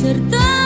serta